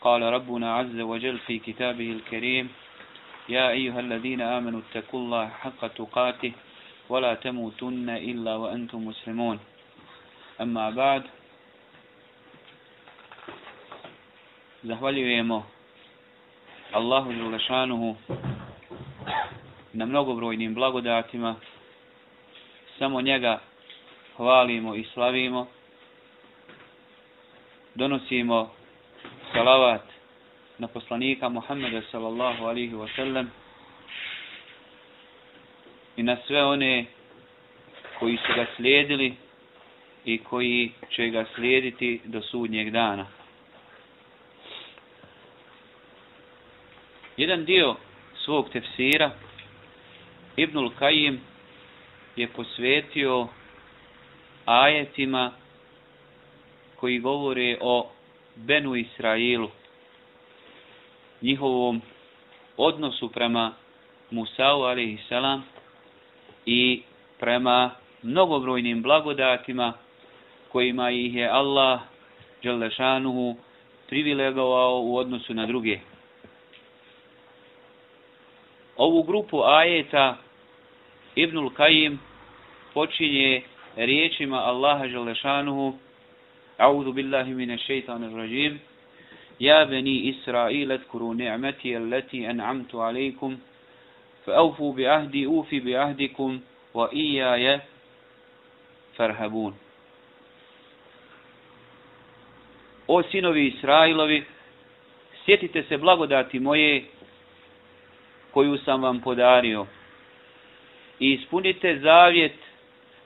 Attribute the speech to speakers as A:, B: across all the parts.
A: قال ربنا عز وجل في كتابه الكريم يا أيها الذين آمنوا اتقوا الله حق تقاته ولا تموتن إلا وأنتم مسلمون أما بعد Zahvaljujemo Allahu Đelešanuhu na mnogobrojnim blagodatima. Samo njega hvalimo i slavimo. Donosimo salavat na poslanika Muhammeda sallallahu alihi wa sallam i na sve one koji su ga slijedili i koji će ga slijediti do sudnjeg dana. Jedan dio svog tefsira Ibnul Kajim je posvetio ajetima koji govore o Benu Israilu, njihovom odnosu prema Musa'u a.s. i prema mnogobrojnim blagodatima kojima ih je Allah Đalešanuhu privilegovao u odnosu na druge. Ovu grupu ajeta Ibnul Kajim počinje riječima Allaha Đalešanuhu أعوذ بالله من الشيطان الرجيم يا بني إسرائيل اذكروا نعمتي التي أنعمت عليكم فأوفوا بعهدي أوفي بعهدكم وإياي فرهبون O sinovi Israilovi, sjetite se blagodati moje koju sam vam podario i ispunite zavjet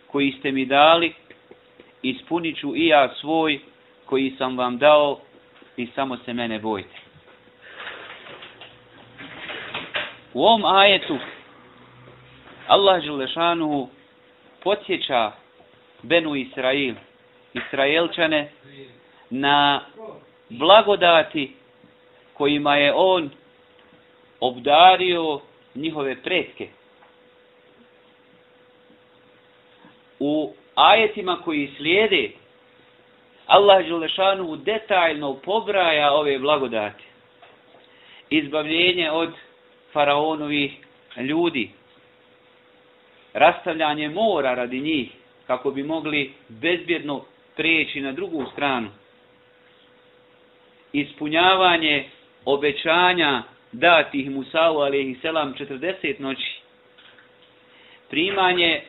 A: koji ste mi dali ispunit ću i ja svoj koji sam vam dao i samo se mene bojte. U ovom ajetu Allah Želešanuhu podsjeća Benu Israil, Israelčane, na blagodati kojima je on obdario njihove pretke. U ajetima koji slijede, Allah Đelešanu detaljno pobraja ove blagodati. Izbavljenje od faraonovih ljudi, rastavljanje mora radi njih, kako bi mogli bezbjedno prijeći na drugu stranu, ispunjavanje obećanja datih Musa'u a.s. selam 40 noći, primanje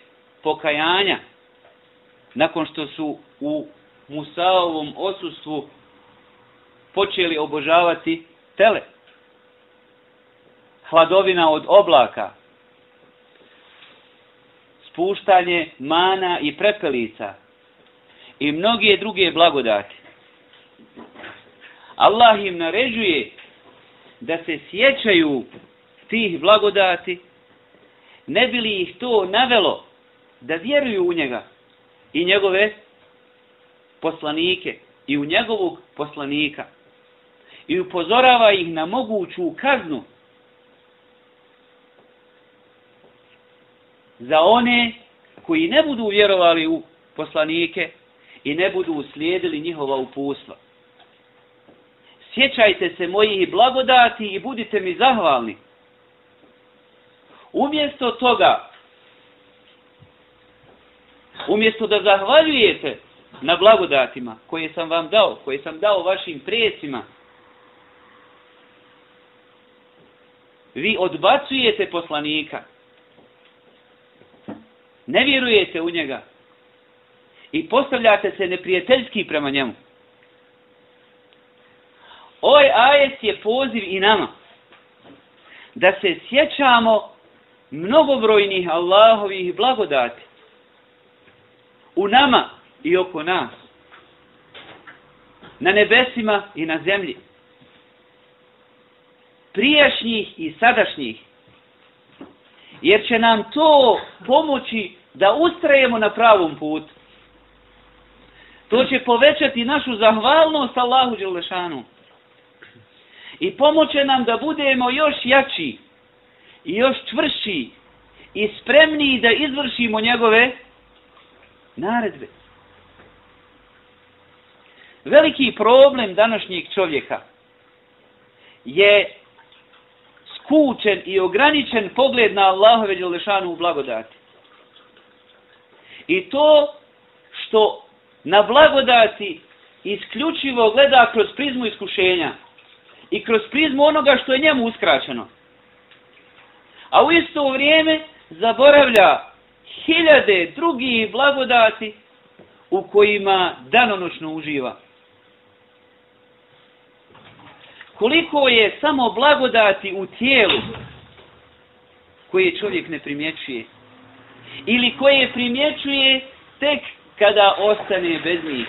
A: pokajanja, nakon što su u Musaovom osustvu počeli obožavati tele. Hladovina od oblaka, spuštanje mana i prepelica i mnoge druge blagodati. Allah im naređuje da se sjećaju tih blagodati, ne bi li ih to navelo da vjeruju u njega i njegove poslanike i u njegovog poslanika i upozorava ih na moguću kaznu za one koji ne budu vjerovali u poslanike i ne budu slijedili njihova upustva. Sjećajte se mojih blagodati i budite mi zahvalni. Umjesto toga Umjesto da zahvaljujete na blagodatima koje sam vam dao, koje sam dao vašim prijesima, vi odbacujete poslanika. Ne vjerujete u njega. I postavljate se neprijateljski prema njemu. Ovaj ajet je poziv i nama da se sjećamo mnogobrojnih Allahovih blagodati u nama i oko nas. Na nebesima i na zemlji. Prijašnjih i sadašnjih. Jer će nam to pomoći da ustrajemo na pravom putu. To će povećati našu zahvalnost Allahu Đelešanu. I pomoće nam da budemo još jači i još čvrši i spremniji da izvršimo njegove naredbe. Veliki problem današnjeg čovjeka je skučen i ograničen pogled na Allahove Đelešanu u blagodati. I to što na blagodati isključivo gleda kroz prizmu iskušenja i kroz prizmu onoga što je njemu uskraćeno. A u isto vrijeme zaboravlja hiljade drugih blagodati u kojima danonočno uživa. Koliko je samo blagodati u tijelu koje čovjek ne primjećuje ili koje primjećuje tek kada ostane bez njih.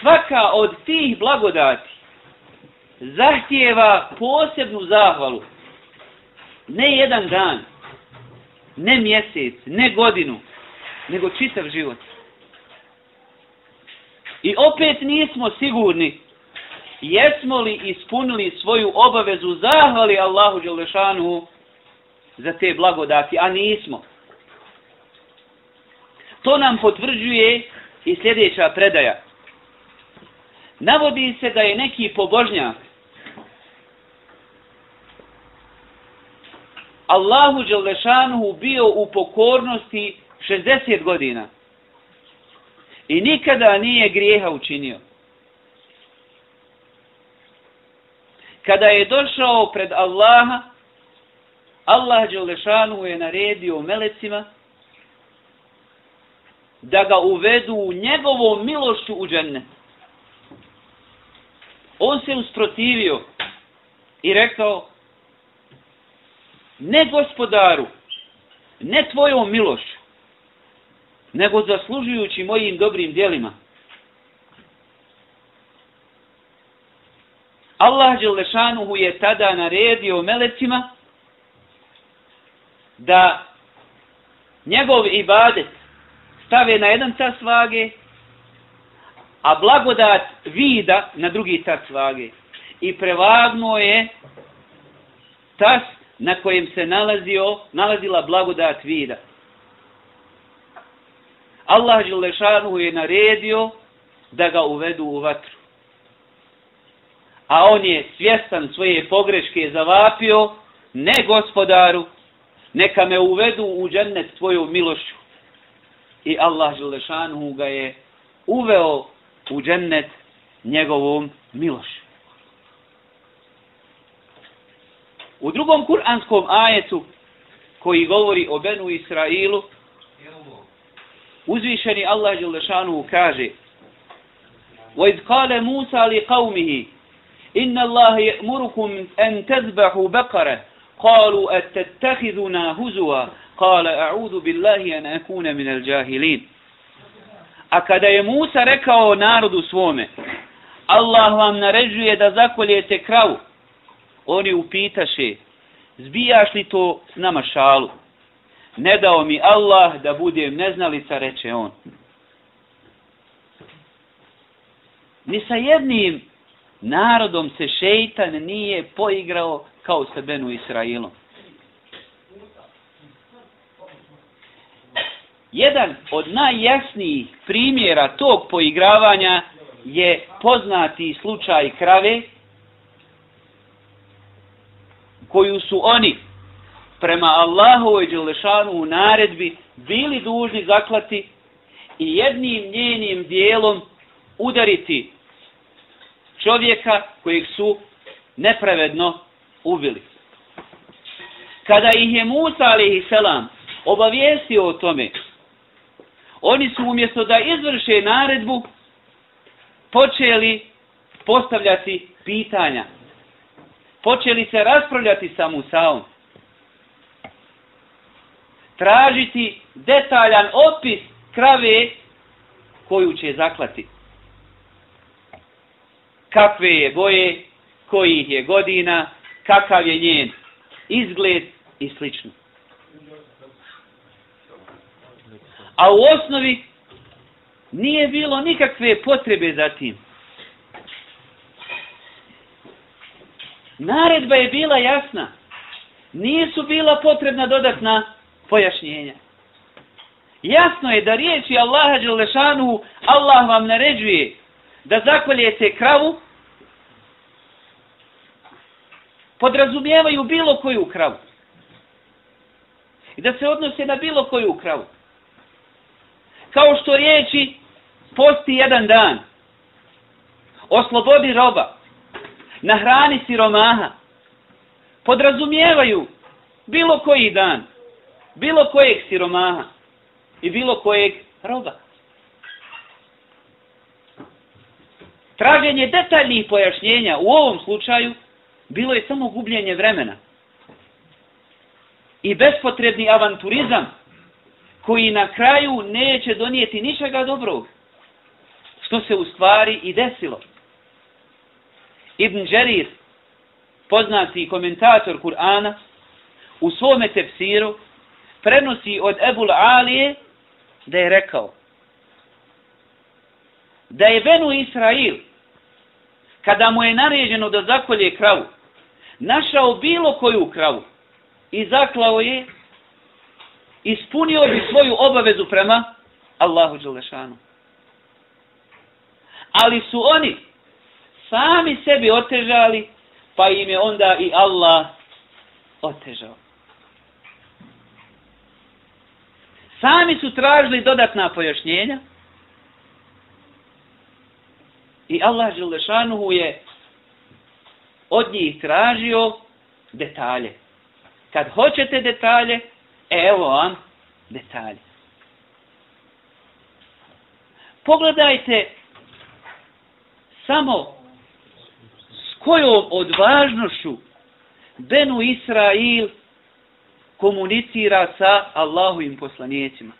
A: Svaka od tih blagodati zahtijeva posebnu zahvalu. Ne jedan dan, ne mjesec, ne godinu, nego čitav život. I opet nismo sigurni jesmo li ispunili svoju obavezu zahvali Allahu Đelešanu za te blagodati, a nismo. To nam potvrđuje i sljedeća predaja. Navodi se da je neki pobožnjak Allahu Đelešanuhu bio u pokornosti 60 godina i nikada nije grijeha učinio. Kada je došao pred Allaha, Allah Đelešanu je naredio melecima da ga uvedu u njegovom milošću u dženne. On se usprotivio i rekao ne gospodaru, ne tvojom milošu, nego zaslužujući mojim dobrim dijelima. Allah Đelešanuhu je tada naredio melecima da njegov ibadet stave na jedan tas vage, a blagodat vida na drugi tas vage. I prevagnuo je tas na kojem se nalazio, nalazila blagodat vida. Allah Đelešanuhu je naredio da ga uvedu u vatru. A on je svjestan svoje pogreške zavapio, ne gospodaru, neka me uvedu u džennet tvojom milošću. I Allah Želešanuhu ga je uveo u džennet njegovom milošću. U drugom kuranskom ajetu koji govori o Benu Israilu, uzvišeni Allah Želešanuhu kaže وَإِذْ قَالَ مُوسَى لِقَوْمِهِ إِنَّ اللَّهَ يَأْمُرُكُمْ أَنْ تَذْبَحُوا بَقَرَةً قالوا أتتخذنا هزوا قال أعوذ بالله أن أكون من الجاهلين A kada je Musa rekao narodu svome, Allah vam naređuje da zakoljete kravu, oni upitaše, zbijaš li to s nama šalu? Ne dao mi Allah da budem neznalica, reče on. Ni sa jednim narodom se šeitan nije poigrao kao sa Benu Israilom. Jedan od najjasnijih primjera tog poigravanja je poznati slučaj krave koju su oni prema Allahovoj Đelešanu u naredbi bili dužni zaklati i jednim njenim dijelom udariti čovjeka kojeg su nepravedno ubili. Kada ih je Musa a.s. obavijestio o tome, oni su umjesto da izvrše naredbu, počeli postavljati pitanja. Počeli se raspravljati sa Musaom. Tražiti detaljan opis krave koju će zaklati. Kakve je boje, kojih je godina, kakav je njen izgled i slično. A u osnovi nije bilo nikakve potrebe za tim. Naredba je bila jasna. Nisu bila potrebna dodatna pojašnjenja. Jasno je da riječi Allaha Đelešanu Allah vam naređuje da zakoljete kravu podrazumijevaju bilo koju kravu. I da se odnose na bilo koju kravu. Kao što riječi posti jedan dan, oslobodi roba, na hrani siromaha, podrazumijevaju bilo koji dan, bilo kojeg siromaha i bilo kojeg roba. Traženje detaljnih pojašnjenja u ovom slučaju bilo je samo gubljenje vremena i bespotrebni avanturizam koji na kraju neće donijeti ničega dobrog što se u stvari i desilo. Ibn Đerir, poznati komentator Kur'ana, u svome tefsiru prenosi od Ebul Alije da je rekao da je Benu Israil kada mu je naređeno da zakolje kravu našao bilo koju kravu i zaklao je ispunio bi svoju obavezu prema Allahu Đelešanu. Ali su oni sami sebi otežali, pa im je onda i Allah otežao. Sami su tražili dodatna pojašnjenja i Allah Želešanuhu je od njih tražio detalje. Kad hoćete detalje, e, evo vam detalje. Pogledajte samo kojom odvažnošću Benu Israil komunicira sa Allahovim poslanicima.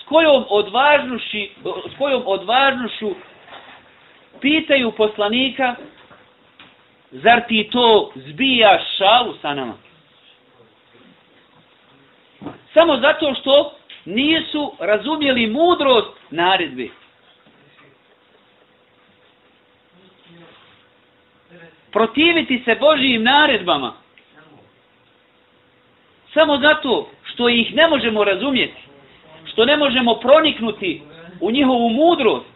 A: S kojom odvažnošću, s kojom odvažnošću pitaju poslanika zar ti to zbija šalu sa nama? Samo zato što nisu razumjeli mudrost naredbe. Protiviti se Božijim naredbama samo zato što ih ne možemo razumjeti, što ne možemo proniknuti u njihovu mudrost,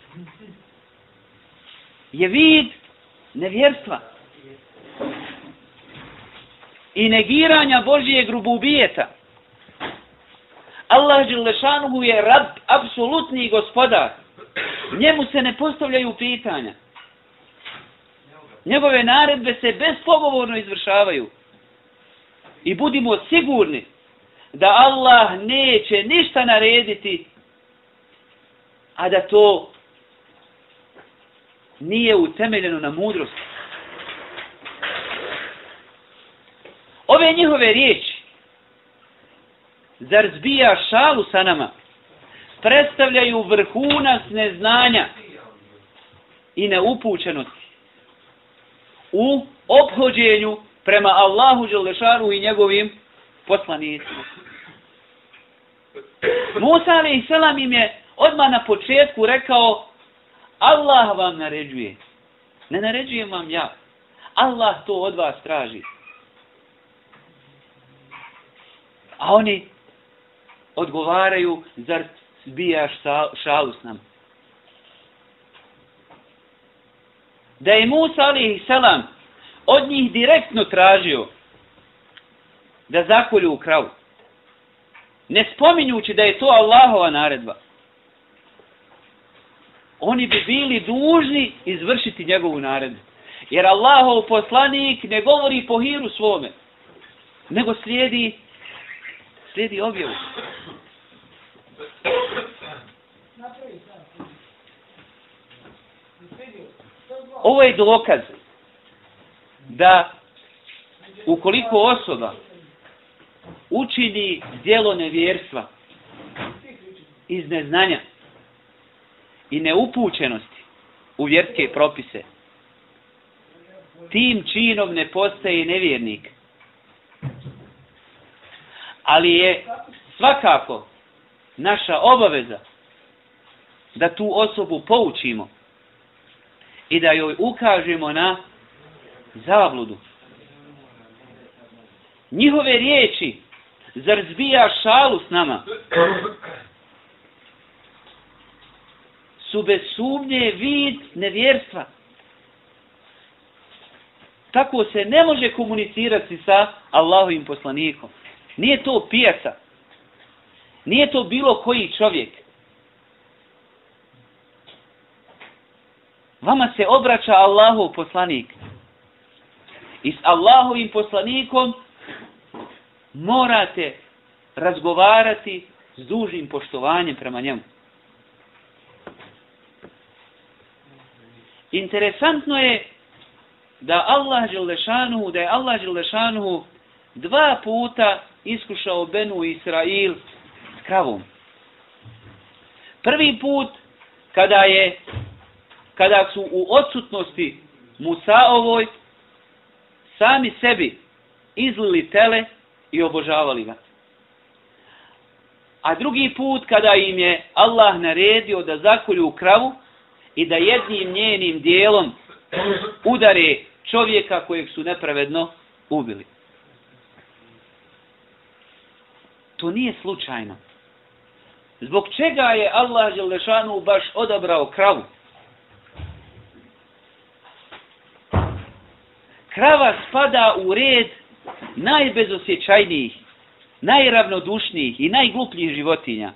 A: je vid nevjerstva i negiranja Božije rububijeta. Allah Đelešanuhu je rad, apsolutni gospodar. Njemu se ne postavljaju pitanja. Njegove naredbe se bespogovorno izvršavaju. I budimo sigurni da Allah neće ništa narediti, a da to nije utemeljeno na mudrosti. Ove njihove riječi, zar zbija šalu sa nama, predstavljaju vrhunac neznanja i neupućenosti u obhođenju prema Allahu Đelešanu i njegovim poslanicima. Musa alaih selam im je odmah na početku rekao Allah vam naređuje. Ne naređujem vam ja. Allah to od vas traži. A oni odgovaraju, zar zbijaš šalu s nama? Da je Musa alaih selam od njih direktno tražio da zakolju u kravu. Ne spominjući da je to Allahova naredba. Oni bi bili dužni izvršiti njegovu naredbu. Jer Allahov poslanik ne govori po hiru svome, nego slijedi, slijedi objavu. Ovo je dokaz da ukoliko osoba učini dijelo nevjerstva iz neznanja i neupućenosti u vjerske propise, tim činom ne postaje nevjernik. Ali je svakako naša obaveza da tu osobu poučimo i da joj ukažemo na zabludu. Njihove riječi, zar zbija šalu s nama, su bez sumnje vid nevjerstva. tako se ne može komunicirati sa Allahovim poslanikom. Nije to pijaca. Nije to bilo koji čovjek. Vama se obraća Allahov poslanik. I s Allahovim poslanikom morate razgovarati s dužim poštovanjem prema njemu. Interesantno je da Allah Đelešanuhu, da je Allah Đelešanuhu dva puta iskušao Benu Israil s kravom. Prvi put kada je kada su u odsutnosti Musaovoj sami sebi izlili tele i obožavali ga. A drugi put kada im je Allah naredio da zakolju kravu i da jednim njenim dijelom udare čovjeka kojeg su nepravedno ubili. To nije slučajno. Zbog čega je Allah Želešanu baš odabrao kravu? Krava spada u red najbezosjećajnijih, najravnodušnijih i najglupljih životinja.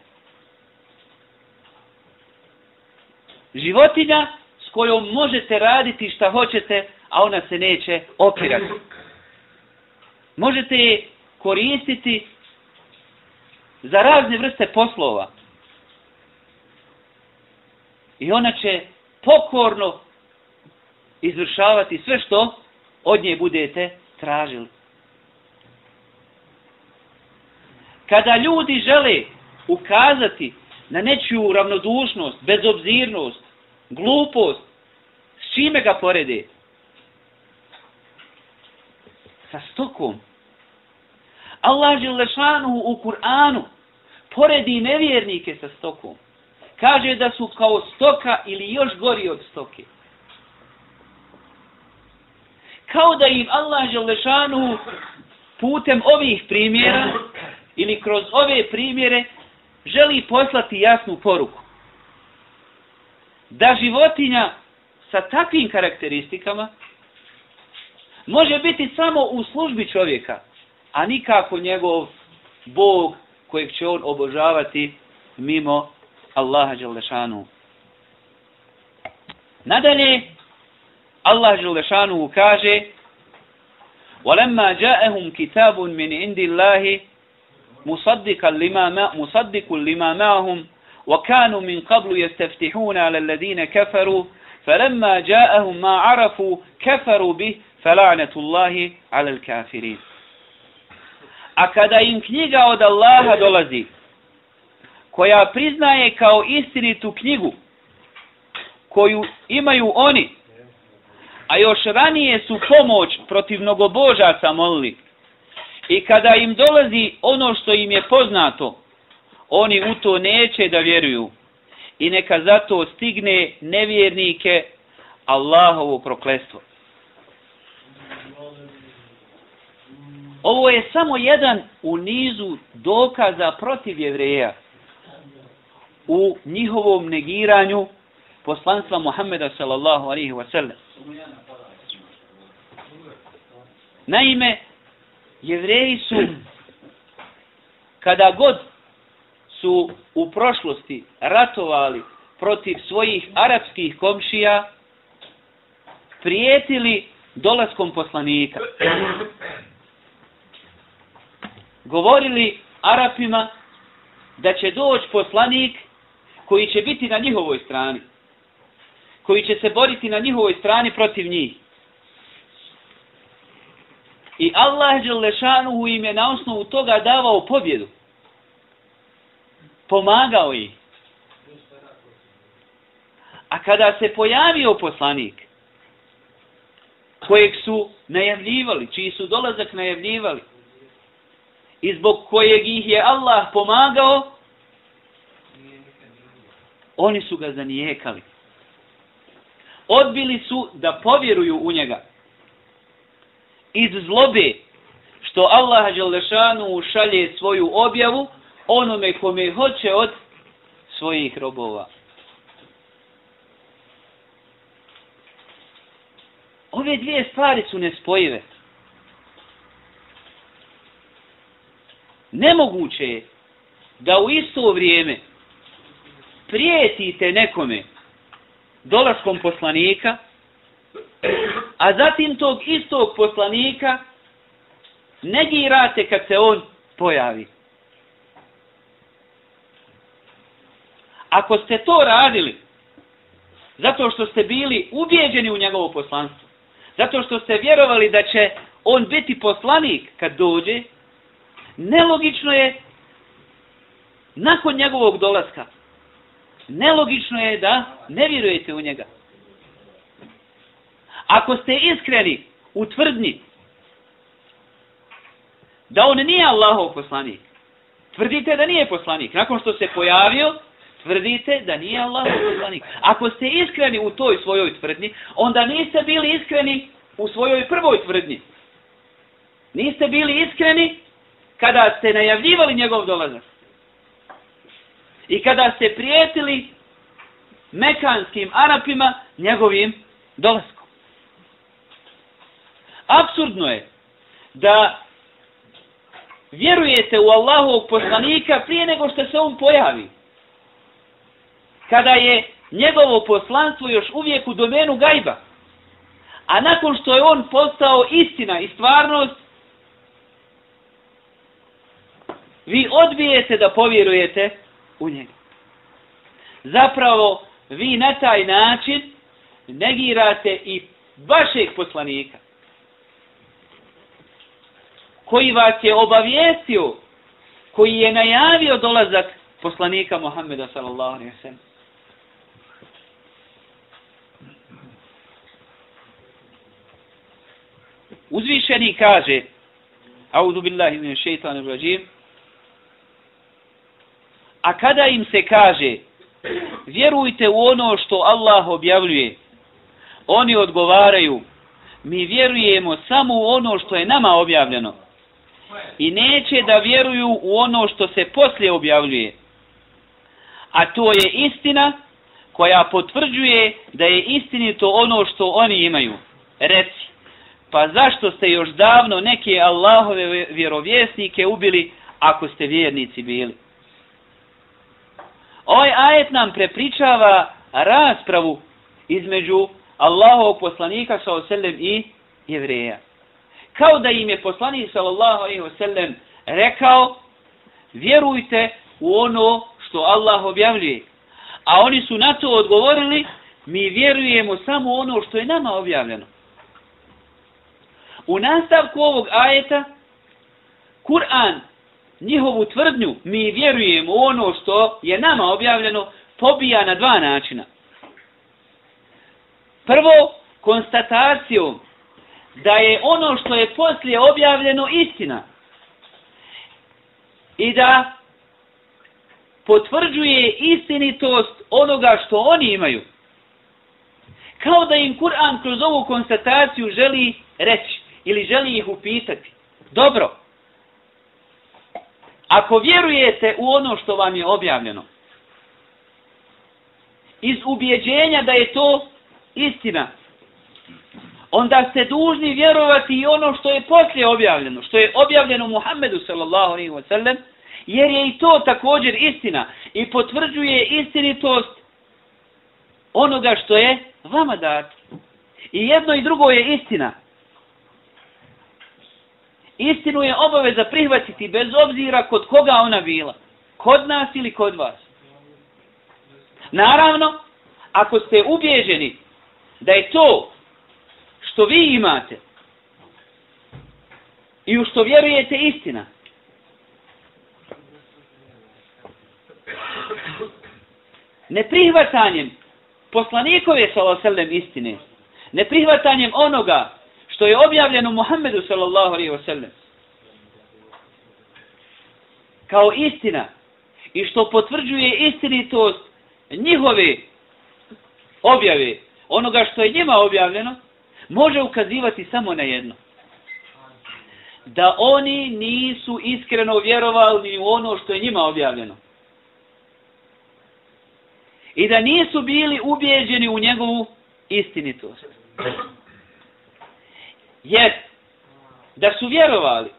A: Životinja s kojom možete raditi šta hoćete, a ona se neće opirati. Možete je koristiti za razne vrste poslova. I ona će pokorno izvršavati sve što od nje budete tražili. Kada ljudi žele ukazati na nečiju ravnodušnost, bezobzirnost, glupost, s čime ga porede? Sa stokom. Allah Želešanu u Kur'anu poredi nevjernike sa stokom. Kaže da su kao stoka ili još gori od stoke. Kao da im Allah Želešanu putem ovih primjera ili kroz ove primjere želi poslati jasnu poruku. Da životinja sa takvim karakteristikama može biti samo u službi čovjeka, a nikako njegov Bog kojeg će on obožavati mimo Allaha Đalešanu. Nadalje, Allah Đelešanu kaže وَلَمَّا جَاءَهُمْ كِتَابٌ مِنْ عِنْدِ اللَّهِ مصدقا لما ما مصدق لما معهم وكانوا من قبل يستفتحون على الذين كفروا فلما جاءهم ما عرفوا كفروا به فلعنة الله على الكافرين A kada im knjiga od Allaha dolazi, koja priznaje kao istinitu knjigu, koju imaju oni, a još ranije su pomoć protiv mnogobožaca molili, I kada im dolazi ono što im je poznato, oni u to neće da vjeruju. I neka zato stigne nevjernike Allahovo proklestvo. Ovo je samo jedan u nizu dokaza protiv jevreja u njihovom negiranju poslanstva Muhammeda sallallahu alaihi wa sallam. Naime, jevreji su, kada god su u prošlosti ratovali protiv svojih arapskih komšija, prijetili dolaskom poslanika. Govorili Arapima da će doći poslanik koji će biti na njihovoj strani, koji će se boriti na njihovoj strani protiv njih. I Allah Đelešanuhu im je na osnovu toga davao pobjedu. Pomagao ih. A kada se pojavio poslanik, kojeg su najavljivali, čiji su dolazak najavljivali, i zbog kojeg ih je Allah pomagao, oni su ga zanijekali. Odbili su da povjeruju u njega iz zlobe što Allah Đalešanu šalje svoju objavu onome kome hoće od svojih robova. Ove dvije stvari su nespojive. Nemoguće je da u isto vrijeme prijetite nekome dolaskom poslanika, a zatim tog istog poslanika negirate kad se on pojavi. Ako ste to radili, zato što ste bili ubijeđeni u njegovo poslanstvo, zato što ste vjerovali da će on biti poslanik kad dođe, nelogično je nakon njegovog dolaska, nelogično je da ne vjerujete u njega. Ako ste iskreni u tvrdnji da on nije Allahov poslanik, tvrdite da nije poslanik. Nakon što se pojavio, tvrdite da nije Allahov poslanik. Ako ste iskreni u toj svojoj tvrdnji, onda niste bili iskreni u svojoj prvoj tvrdnji. Niste bili iskreni kada ste najavljivali njegov dolazak. I kada ste prijetili mekanskim Arapima njegovim dolaskom. Absurdno je da vjerujete u Allahovog poslanika prije nego što se on pojavi. Kada je njegovo poslanstvo još uvijek u domenu gajba. A nakon što je on postao istina i stvarnost, vi odbijete da povjerujete u njega. Zapravo, vi na taj način negirate i vašeg poslanika koji vas je obavijestio, koji je najavio dolazak poslanika Muhammeda sallallahu alaihi wa sallam. Uzvišeni kaže, Audu billahi min šeitanu rajim, a kada im se kaže, vjerujte u ono što Allah objavljuje, oni odgovaraju, mi vjerujemo samo u ono što je nama objavljeno i neće da vjeruju u ono što se poslije objavljuje. A to je istina koja potvrđuje da je istinito ono što oni imaju. Reci, pa zašto ste još davno neke Allahove vjerovjesnike ubili ako ste vjernici bili? Ovaj ajet nam prepričava raspravu između Allahovog poslanika sa oselem i jevreja kao da im je poslanik sallallahu alejhi ve sellem rekao vjerujte u ono što Allah objavljuje. A oni su na to odgovorili mi vjerujemo samo ono što je nama objavljeno. U nastavku ovog ajeta Kur'an njihovu tvrdnju mi vjerujemo u ono što je nama objavljeno pobija na dva načina. Prvo, konstatacijom da je ono što je poslije objavljeno istina i da potvrđuje istinitost onoga što oni imaju. Kao da im Kur'an kroz ovu konstataciju želi reći ili želi ih upitati. Dobro, ako vjerujete u ono što vam je objavljeno, iz ubjeđenja da je to istina, onda ste dužni vjerovati i ono što je poslije objavljeno, što je objavljeno Muhammedu sallallahu alaihi wa sallam, jer je i to također istina i potvrđuje istinitost onoga što je vama dat. I jedno i drugo je istina. Istinu je obaveza prihvatiti bez obzira kod koga ona bila. Kod nas ili kod vas. Naravno, ako ste ubježeni da je to što vi imate i u što vjerujete istina. Neprihvatanjem poslanikove sallallahu istine, neprihvatanjem onoga što je objavljeno Muhammedu sallallahu alaihi wa sallam kao istina i što potvrđuje istinitost njihove objave, onoga što je njima objavljeno, može ukazivati samo na jedno. Da oni nisu iskreno vjerovali u ono što je njima objavljeno. I da nisu bili ubijeđeni u njegovu istinitost. Jest. da su vjerovali,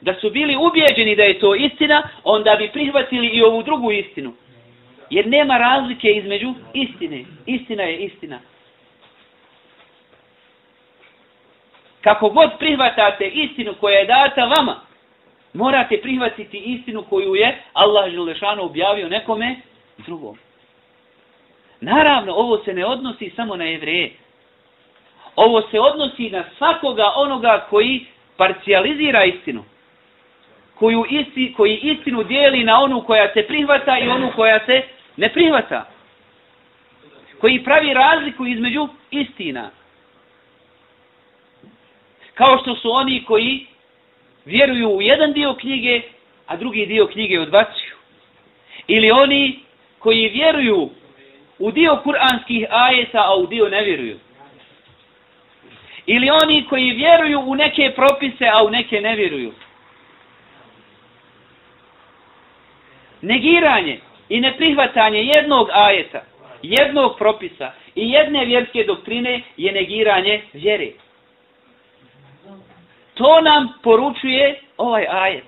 A: da su bili ubijeđeni da je to istina, onda bi prihvatili i ovu drugu istinu. Jer nema razlike između istine. Istina je istina. Kako god prihvatate istinu koja je data vama, morate prihvatiti istinu koju je Allah Želešanu objavio nekome drugom. Naravno, ovo se ne odnosi samo na jevreje. Ovo se odnosi na svakoga onoga koji parcijalizira istinu. Koju isti, koji istinu dijeli na onu koja se prihvata i onu koja se ne prihvata. Koji pravi razliku između istina. Kao što su oni koji vjeruju u jedan dio knjige, a drugi dio knjige odbacuju. Ili oni koji vjeruju u dio kuranskih ajeta, a u dio ne vjeruju. Ili oni koji vjeruju u neke propise, a u neke ne vjeruju. Negiranje i neprihvatanje jednog ajeta, jednog propisa i jedne vjerske doktrine je negiranje vjere. To nam poručuje ovaj ajet.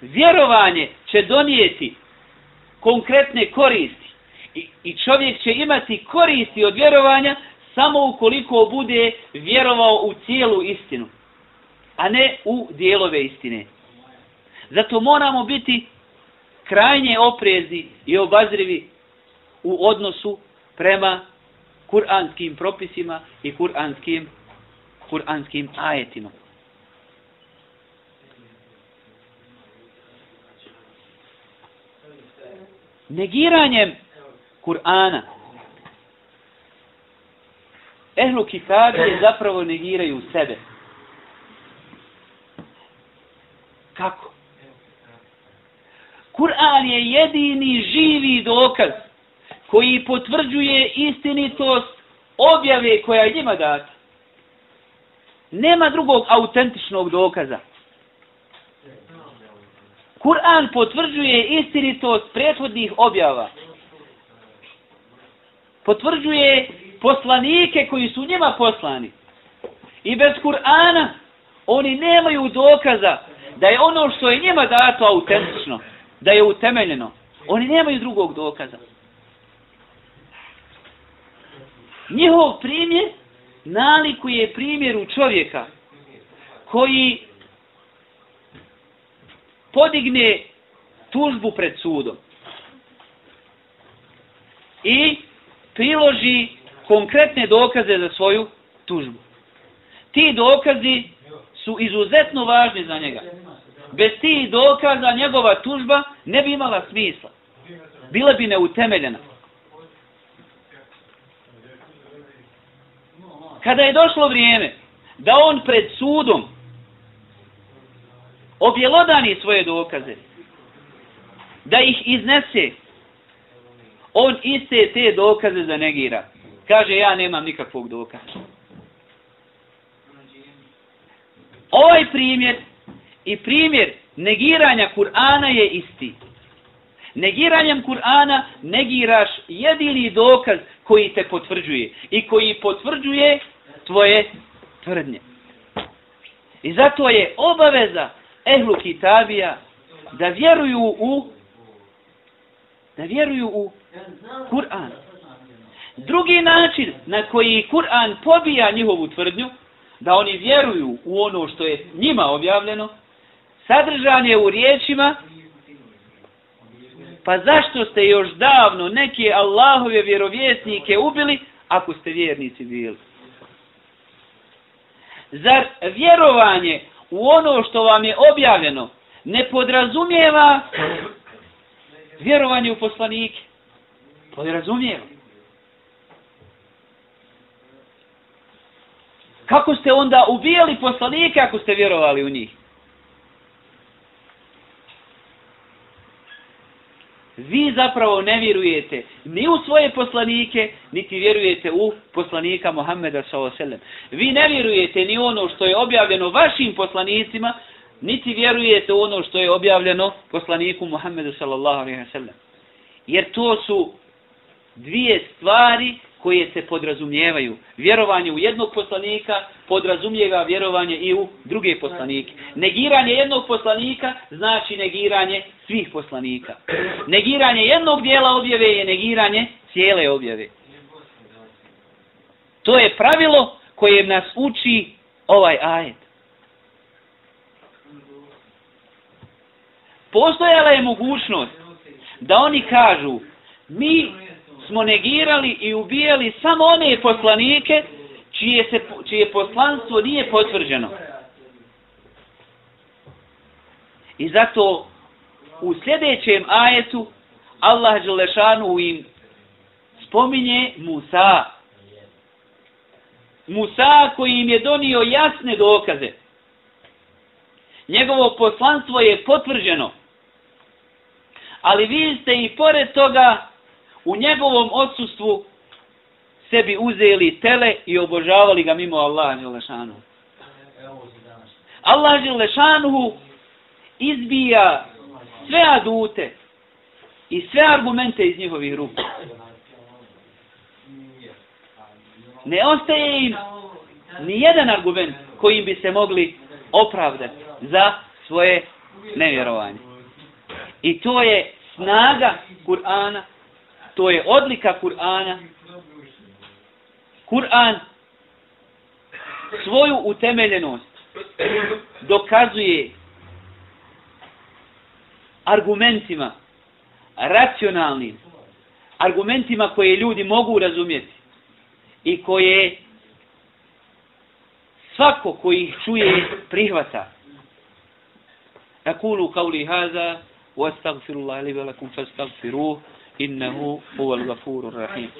A: Vjerovanje će donijeti konkretne koristi i, i čovjek će imati koristi od vjerovanja samo ukoliko bude vjerovao u cijelu istinu, a ne u dijelove istine. Zato moramo biti krajnje oprezi i obazrivi u odnosu prema kuranskim propisima i kuranskim kuranskim ajetima. Negiranjem Kur'ana Ehlu Kitabije zapravo negiraju sebe. Kako? Kur'an je jedini živi dokaz koji potvrđuje istinitost objave koja je njima data. Nema drugog autentičnog dokaza. Kur'an potvrđuje istinitost prethodnih objava. Potvrđuje poslanike koji su njima poslani. I bez Kur'ana oni nemaju dokaza da je ono što je njima dato autentično, da je utemeljeno. Oni nemaju drugog dokaza njihov primjer nalikuje primjeru čovjeka koji podigne tužbu pred sudom i priloži konkretne dokaze za svoju tužbu. Ti dokazi su izuzetno važni za njega. Bez tih dokaza njegova tužba ne bi imala smisla. Bila bi neutemeljena. kada je došlo vrijeme da on pred sudom objelodani svoje dokaze, da ih iznese, on iste te dokaze zanegira. Kaže, ja nemam nikakvog dokaza. Ovaj primjer i primjer negiranja Kur'ana je isti. Negiranjem Kur'ana negiraš jedini dokaz koji te potvrđuje i koji potvrđuje tvoje tvrdnje. I zato je obaveza ehlu kitabija da vjeruju u da vjeruju u Kur'an. Drugi način na koji Kur'an pobija njihovu tvrdnju, da oni vjeruju u ono što je njima objavljeno, sadržan je u riječima pa zašto ste još davno neke Allahove vjerovjesnike ubili ako ste vjernici bili? Zar vjerovanje u ono što vam je objavljeno ne podrazumijeva vjerovanje u poslanike? Podrazumijeva. Kako ste onda ubijali poslanike ako ste vjerovali u njih? vi zapravo ne vjerujete ni u svoje poslanike, niti vjerujete u poslanika Muhammeda s.a.v. Vi ne vjerujete ni ono što je objavljeno vašim poslanicima, niti vjerujete u ono što je objavljeno poslaniku Muhammedu s.a.v. Jer to su dvije stvari koje se podrazumijevaju. Vjerovanje u jednog poslanika podrazumijeva vjerovanje i u druge poslanike. Negiranje jednog poslanika znači negiranje svih poslanika. Negiranje jednog dijela objave je negiranje cijele objave. To je pravilo koje nas uči ovaj ajet. Postojala je mogućnost da oni kažu mi smo negirali i ubijali samo one poslanike čije, se, čije poslanstvo nije potvrđeno. I zato u sljedećem ajetu Allah Đelešanu im spominje Musa. Musa koji im je donio jasne dokaze. Njegovo poslanstvo je potvrđeno. Ali vi ste i pored toga u njegovom odsustvu sebi uzeli tele i obožavali ga mimo Allaha Želešanu. Allah Želešanu izbija sve adute i sve argumente iz njihovih ruku. Ne ostaje im ni jedan argument kojim bi se mogli opravdati za svoje nevjerovanje. I to je snaga Kur'ana to je odlika Kur'ana. Kur'an svoju utemeljenost dokazuje argumentima racionalnim, argumentima koje ljudi mogu razumjeti i koje svako koji ih čuje prihvata. kulu kauli haza, واستغفر الله لي ولكم فاستغفروه إنه هو الغفور الرحيم.